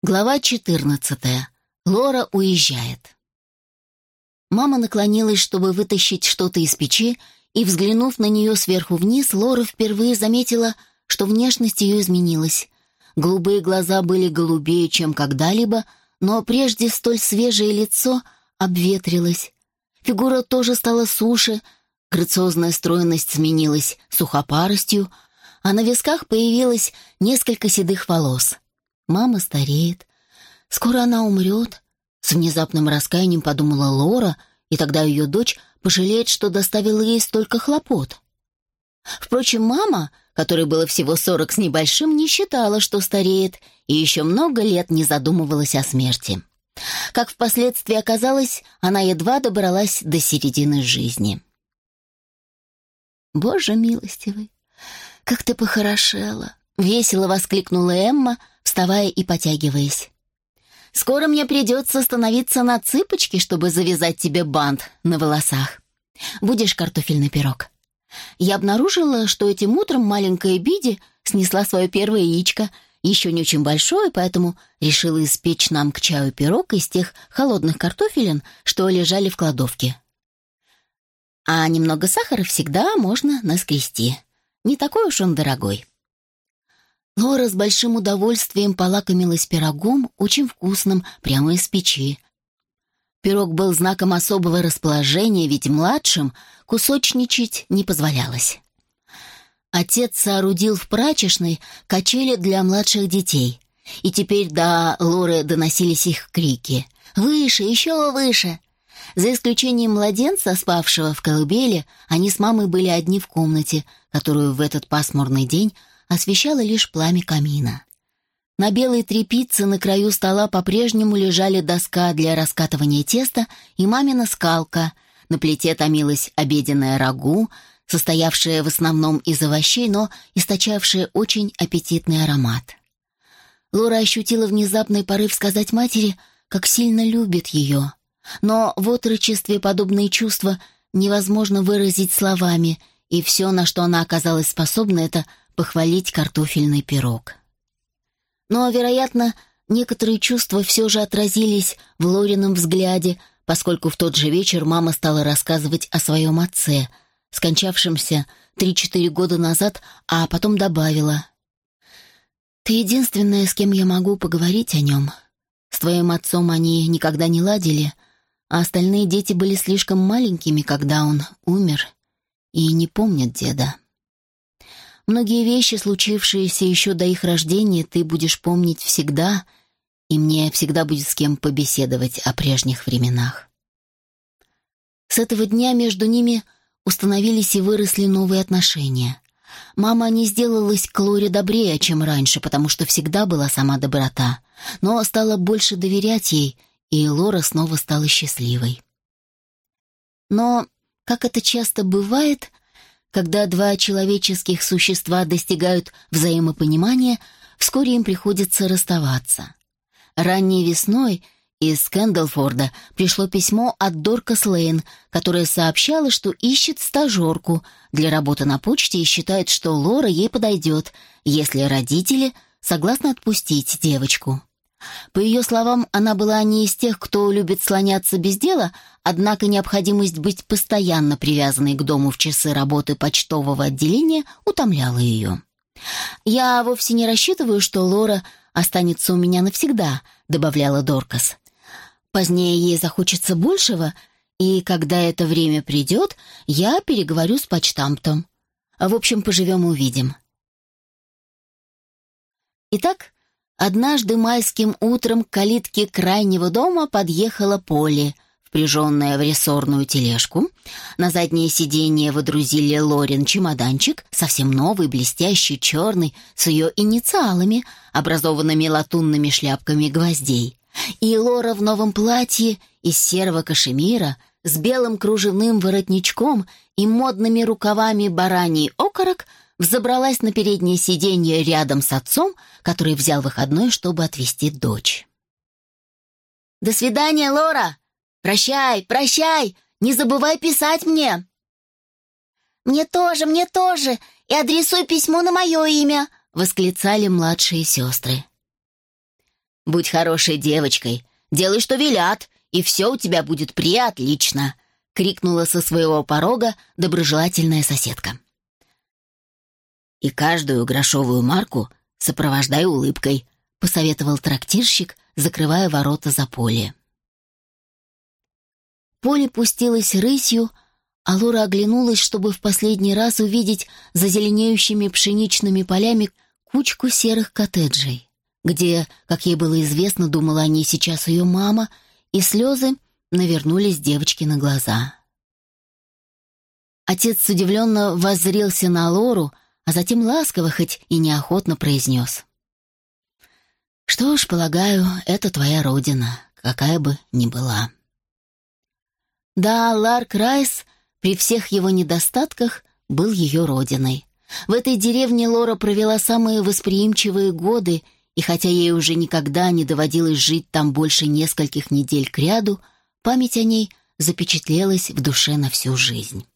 Глава 14. Лора уезжает. Мама наклонилась, чтобы вытащить что-то из печи, и, взглянув на нее сверху вниз, Лора впервые заметила, что внешность ее изменилась. Голубые глаза были голубее, чем когда-либо, но прежде столь свежее лицо обветрилось. Фигура тоже стала суше, грациозная стройность сменилась сухопаростью, а на висках появилось несколько седых волос — Мама стареет. Скоро она умрет. С внезапным раскаянием подумала Лора, и тогда ее дочь пожалеет, что доставила ей столько хлопот. Впрочем, мама, которой было всего сорок с небольшим, не считала, что стареет, и еще много лет не задумывалась о смерти. Как впоследствии оказалось, она едва добралась до середины жизни. «Боже милостивый, как ты похорошела!» — весело воскликнула Эмма, вставая и потягиваясь. «Скоро мне придется становиться на цыпочки, чтобы завязать тебе бант на волосах. Будешь картофельный пирог». Я обнаружила, что этим утром маленькая Биди снесла свое первое яичко, еще не очень большое, поэтому решила испечь нам к чаю пирог из тех холодных картофелин, что лежали в кладовке. А немного сахара всегда можно наскрести. Не такой уж он дорогой. Лора с большим удовольствием полакомилась пирогом, очень вкусным, прямо из печи. Пирог был знаком особого расположения, ведь младшим кусочничать не позволялось. Отец соорудил в прачечной качели для младших детей, и теперь до Лоры доносились их крики «Выше, еще выше!». За исключением младенца, спавшего в колыбели, они с мамой были одни в комнате, которую в этот пасмурный день освещало лишь пламя камина. На белой тряпице на краю стола по-прежнему лежали доска для раскатывания теста и мамина скалка. На плите томилась обеденная рагу, состоявшая в основном из овощей, но источавшая очень аппетитный аромат. Лора ощутила внезапный порыв сказать матери, как сильно любит ее. Но в отрочестве подобные чувства невозможно выразить словами, и все, на что она оказалась способна, это похвалить картофельный пирог. Но, вероятно, некоторые чувства все же отразились в Лорином взгляде, поскольку в тот же вечер мама стала рассказывать о своем отце, скончавшемся три-четыре года назад, а потом добавила. «Ты единственная, с кем я могу поговорить о нем. С твоим отцом они никогда не ладили, а остальные дети были слишком маленькими, когда он умер, и не помнят деда». Многие вещи, случившиеся еще до их рождения, ты будешь помнить всегда, и мне всегда будет с кем побеседовать о прежних временах. С этого дня между ними установились и выросли новые отношения. Мама не сделалась к Лоре добрее, чем раньше, потому что всегда была сама доброта, но стала больше доверять ей, и Лора снова стала счастливой. Но, как это часто бывает, когда два человеческих существа достигают взаимопонимания, вскоре им приходится расставаться. Ранней весной из Кэндлфорда пришло письмо от Доркас Лейн, которое сообщало, что ищет стажерку для работы на почте и считает, что Лора ей подойдет, если родители согласны отпустить девочку. По ее словам, она была не из тех, кто любит слоняться без дела, однако необходимость быть постоянно привязанной к дому в часы работы почтового отделения утомляла ее. «Я вовсе не рассчитываю, что Лора останется у меня навсегда», — добавляла Доркас. «Позднее ей захочется большего, и когда это время придет, я переговорю с почтамтом. В общем, поживем и увидим». Итак, Однажды майским утром к калитке крайнего дома подъехала Полли, впряженная в рессорную тележку. На заднее сиденье водрузили Лорин чемоданчик, совсем новый, блестящий, черный, с ее инициалами, образованными латунными шляпками гвоздей. И Лора в новом платье из серого кашемира с белым кружевным воротничком и модными рукавами бараний окорок — взобралась на переднее сиденье рядом с отцом, который взял выходной, чтобы отвезти дочь. «До свидания, Лора! Прощай, прощай! Не забывай писать мне!» «Мне тоже, мне тоже! И адресуй письмо на мое имя!» — восклицали младшие сестры. Будь хорошей девочкой, делай, что велят, и все у тебя будет приотлично!» — крикнула со своего порога доброжелательная соседка. «И каждую грошовую марку сопровождай улыбкой», — посоветовал трактирщик, закрывая ворота за поле. Поле пустилось рысью, а Лора оглянулась, чтобы в последний раз увидеть за зеленеющими пшеничными полями кучку серых коттеджей, где, как ей было известно, думала о ней сейчас ее мама, и слезы навернулись девочке на глаза. Отец удивленно воззрелся на Лору, а затем ласково, хоть и неохотно произнес. «Что ж, полагаю, это твоя родина, какая бы ни была». Да, Ларк Райс при всех его недостатках был ее родиной. В этой деревне Лора провела самые восприимчивые годы, и хотя ей уже никогда не доводилось жить там больше нескольких недель кряду, память о ней запечатлелась в душе на всю жизнь.